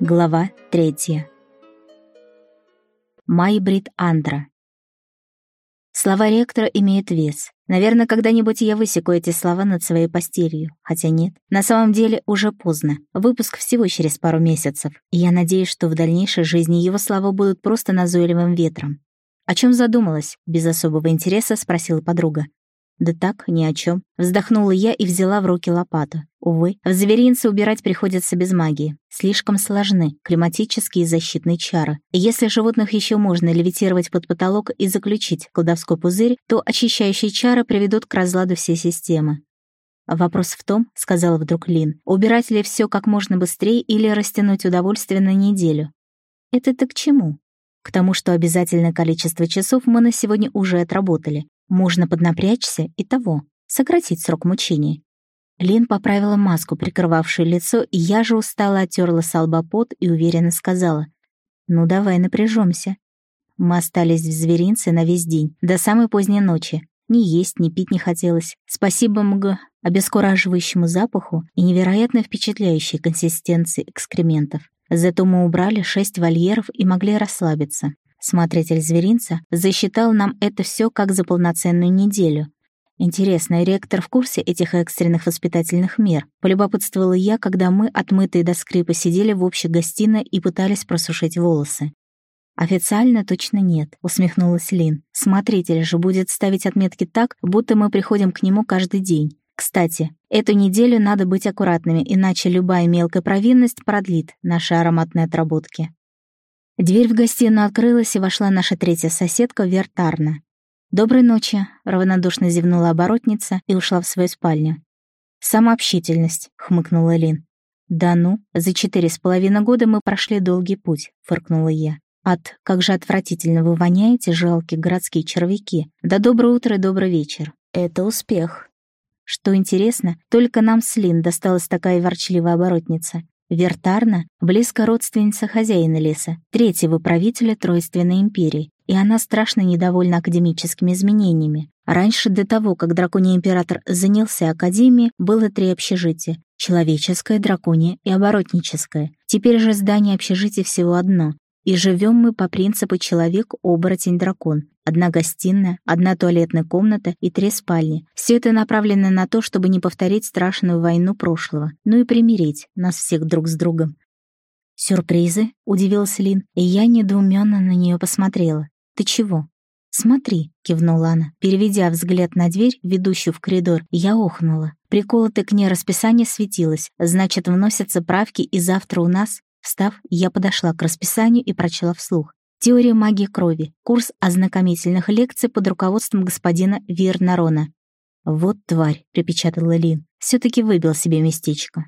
Глава третья. Майбрид Андра. Слова ректора имеют вес. Наверное, когда-нибудь я высеку эти слова над своей постелью. Хотя нет, на самом деле уже поздно. Выпуск всего через пару месяцев. И я надеюсь, что в дальнейшей жизни его слова будут просто назойливым ветром. «О чем задумалась?» — без особого интереса спросила подруга. Да так, ни о чем. Вздохнула я и взяла в руки лопату. Увы, в зверинце убирать приходится без магии. Слишком сложны климатические защитные чары. Если животных еще можно левитировать под потолок и заключить колдовской пузырь, то очищающие чары приведут к разладу всей системы. «Вопрос в том, — сказала вдруг Лин, — убирать ли все как можно быстрее или растянуть удовольствие на неделю?» «Это-то к чему?» «К тому, что обязательное количество часов мы на сегодня уже отработали. Можно поднапрячься и того, сократить срок мучений. Лин поправила маску, прикрывавшую лицо, и я же устало оттерла с и уверенно сказала. «Ну, давай напряжемся. Мы остались в зверинце на весь день, до самой поздней ночи. Ни есть, ни пить не хотелось. Спасибо МГ, обескураживающему запаху и невероятно впечатляющей консистенции экскрементов. Зато мы убрали шесть вольеров и могли расслабиться. Смотритель зверинца засчитал нам это все как за полноценную неделю. Интересно, ректор в курсе этих экстренных воспитательных мер? Полюбопытствовала я, когда мы, отмытые до скрипа, сидели в общей гостиной и пытались просушить волосы. «Официально точно нет», — усмехнулась Лин. «Смотритель же будет ставить отметки так, будто мы приходим к нему каждый день. Кстати, эту неделю надо быть аккуратными, иначе любая мелкая провинность продлит наши ароматные отработки». Дверь в гостиную открылась, и вошла наша третья соседка Вертарна. «Доброй ночи», — равнодушно зевнула оборотница и ушла в свою спальню. «Самообщительность», — хмыкнула Лин. «Да ну, за четыре с половиной года мы прошли долгий путь», — фыркнула я. «От как же отвратительно вы воняете, жалкие городские червяки. Да доброе утро и добрый вечер. Это успех». Что интересно, только нам с Лин досталась такая ворчливая оборотница. Вертарна — близко родственница хозяина леса, третьего правителя Тройственной империи, и она страшно недовольна академическими изменениями. Раньше, до того, как драконий император занялся академией, было три общежития — человеческое, драконье и оборотническое. Теперь же здание общежития всего одно, и живем мы по принципу человек-оборотень-дракон. Одна гостиная, одна туалетная комната и три спальни. Все это направлено на то, чтобы не повторить страшную войну прошлого, ну и примирить нас всех друг с другом. «Сюрпризы?» — удивилась Лин, и я недоуменно на нее посмотрела. «Ты чего?» «Смотри», — кивнула она. Переведя взгляд на дверь, ведущую в коридор, я охнула. Приколотое к ней расписание светилось, значит, вносятся правки, и завтра у нас Встав, я подошла к расписанию и прочла вслух. Теория магии крови. Курс ознакомительных лекций под руководством господина Вирнарона. «Вот тварь», — припечатала Лин. все таки выбил себе местечко.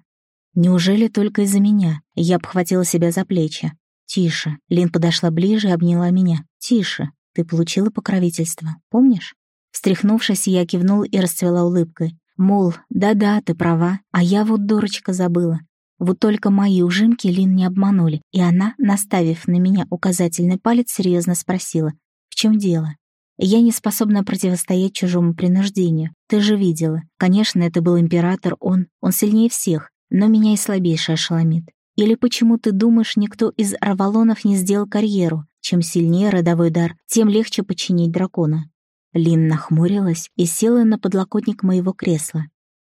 «Неужели только из-за меня?» Я обхватила себя за плечи. «Тише». Лин подошла ближе и обняла меня. «Тише. Ты получила покровительство, помнишь?» Встряхнувшись, я кивнула и расцвела улыбкой. Мол, да-да, ты права, а я вот дурочка забыла. Вот только мои ужимки Лин не обманули, и она, наставив на меня указательный палец, серьезно спросила, «В чем дело?» «Я не способна противостоять чужому принуждению. Ты же видела. Конечно, это был император, он, он сильнее всех, но меня и слабейший ошеломит. Или почему ты думаешь, никто из Арвалонов не сделал карьеру? Чем сильнее родовой дар, тем легче подчинить дракона». Лин нахмурилась и села на подлокотник моего кресла.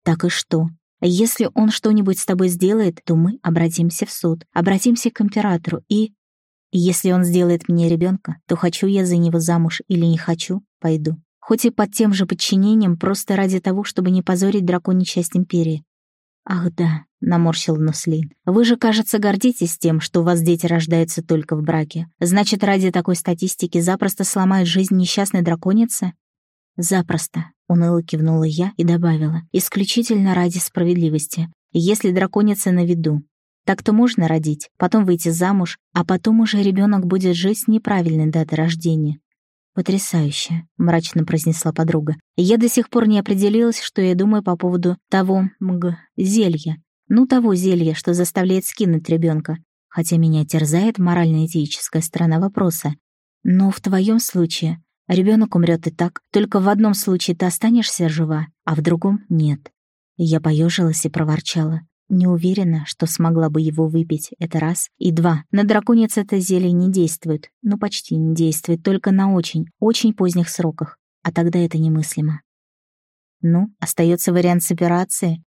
«Так и что? Если он что-нибудь с тобой сделает, то мы обратимся в суд, обратимся к императору и... Если он сделает мне ребенка, то хочу я за него замуж или не хочу, пойду. Хоть и под тем же подчинением, просто ради того, чтобы не позорить драконью часть империи. «Ах да», — наморщил Нуслин, — «вы же, кажется, гордитесь тем, что у вас дети рождаются только в браке. Значит, ради такой статистики запросто сломают жизнь несчастной драконицы?» «Запросто», — уныло кивнула я и добавила, «исключительно ради справедливости. Если драконица на виду, так-то можно родить, потом выйти замуж, а потом уже ребенок будет жить с неправильной датой рождения». «Потрясающе», — мрачно произнесла подруга. «Я до сих пор не определилась, что я думаю по поводу того, мг, зелья. Ну, того зелья, что заставляет скинуть ребенка. Хотя меня терзает морально-этическая сторона вопроса. Но в твоем случае Ребенок умрет и так, только в одном случае ты останешься жива, а в другом — нет. Я поежилась и проворчала. Не уверена, что смогла бы его выпить, это раз. И два, на драконец это зелье не действует. Ну, почти не действует, только на очень, очень поздних сроках. А тогда это немыслимо. Ну, остается вариант с операцией,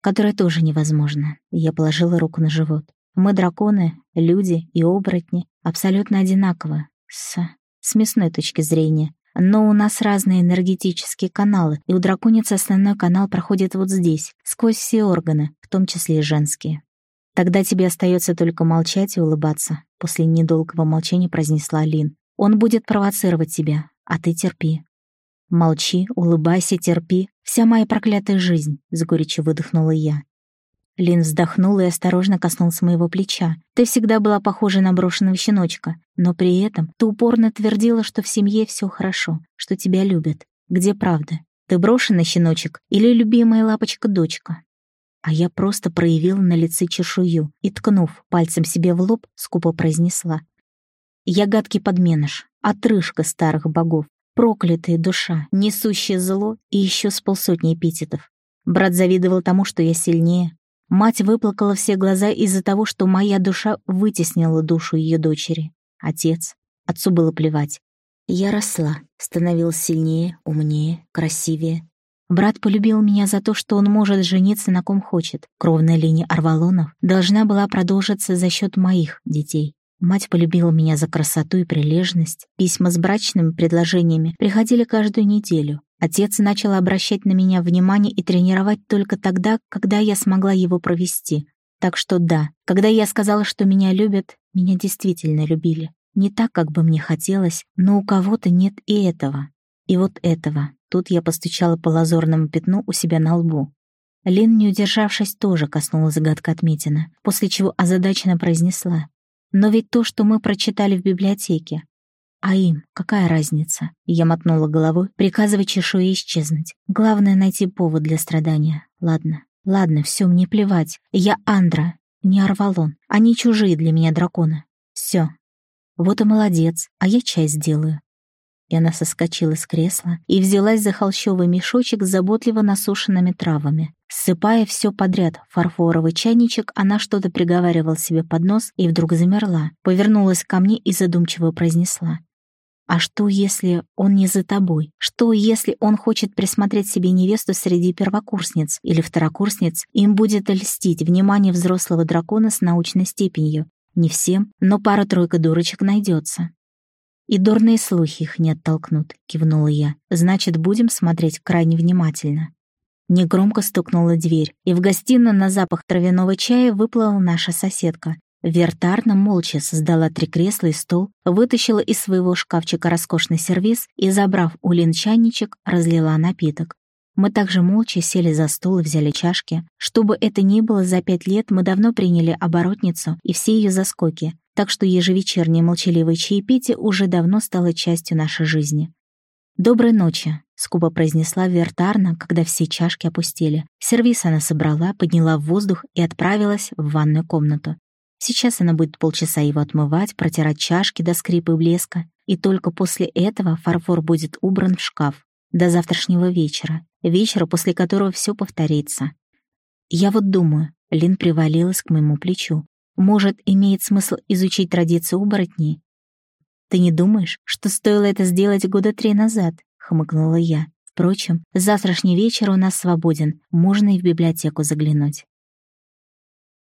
которая тоже невозможна. Я положила руку на живот. Мы драконы, люди и оборотни абсолютно одинаковы. С... с мясной точки зрения. Но у нас разные энергетические каналы, и у драконицы основной канал проходит вот здесь, сквозь все органы, в том числе и женские. Тогда тебе остается только молчать и улыбаться, после недолгого молчания произнесла Лин. Он будет провоцировать тебя, а ты терпи. Молчи, улыбайся, терпи. Вся моя проклятая жизнь, с горечью выдохнула я. Лин вздохнул и осторожно коснулся моего плеча. «Ты всегда была похожа на брошенного щеночка, но при этом ты упорно твердила, что в семье все хорошо, что тебя любят. Где правда? Ты брошенный щеночек или любимая лапочка-дочка?» А я просто проявила на лице чешую и, ткнув пальцем себе в лоб, скупо произнесла. «Я гадкий подменыш, отрыжка старых богов, проклятая душа, несущая зло и еще с полсотни эпитетов. Брат завидовал тому, что я сильнее, Мать выплакала все глаза из-за того, что моя душа вытеснила душу ее дочери. Отец. Отцу было плевать. Я росла, становилась сильнее, умнее, красивее. Брат полюбил меня за то, что он может жениться на ком хочет. Кровная линия Арвалонов должна была продолжиться за счет моих детей. Мать полюбила меня за красоту и прилежность. Письма с брачными предложениями приходили каждую неделю. Отец начал обращать на меня внимание и тренировать только тогда, когда я смогла его провести. Так что да, когда я сказала, что меня любят, меня действительно любили. Не так, как бы мне хотелось, но у кого-то нет и этого. И вот этого. Тут я постучала по лазурному пятну у себя на лбу. Лин, не удержавшись, тоже коснулась загадка отметина, после чего озадаченно произнесла. «Но ведь то, что мы прочитали в библиотеке, а им какая разница? Я мотнула головой, приказывая чешуе исчезнуть. Главное — найти повод для страдания. Ладно, ладно, все, мне плевать. Я Андра, не Арвалон. Они чужие для меня драконы. Все. Вот и молодец, а я чай сделаю. И она соскочила с кресла и взялась за холщовый мешочек с заботливо насушенными травами. Ссыпая все подряд в фарфоровый чайничек, она что-то приговаривала себе под нос и вдруг замерла, повернулась ко мне и задумчиво произнесла. А что, если он не за тобой? Что, если он хочет присмотреть себе невесту среди первокурсниц или второкурсниц, им будет льстить внимание взрослого дракона с научной степенью? Не всем, но пара-тройка дурочек найдется. «И дурные слухи их не оттолкнут», — кивнула я. «Значит, будем смотреть крайне внимательно». Негромко стукнула дверь, и в гостиную на запах травяного чая выплыла наша соседка. Вертарна молча создала три кресла и стол, вытащила из своего шкафчика роскошный сервиз и, забрав у Лин чайничек, разлила напиток. Мы также молча сели за стол и взяли чашки. Что бы это ни было, за пять лет мы давно приняли оборотницу и все ее заскоки, так что ежевечернее молчаливое чаепитие уже давно стало частью нашей жизни. «Доброй ночи», — скупо произнесла Вертарна, когда все чашки опустили. Сервиз она собрала, подняла в воздух и отправилась в ванную комнату. Сейчас она будет полчаса его отмывать, протирать чашки до скрипа и блеска, и только после этого фарфор будет убран в шкаф. До завтрашнего вечера, вечера, после которого все повторится. Я вот думаю, Лин привалилась к моему плечу. Может, имеет смысл изучить традиции оборотней? Ты не думаешь, что стоило это сделать года три назад? Хмыкнула я. Впрочем, завтрашний вечер у нас свободен, можно и в библиотеку заглянуть.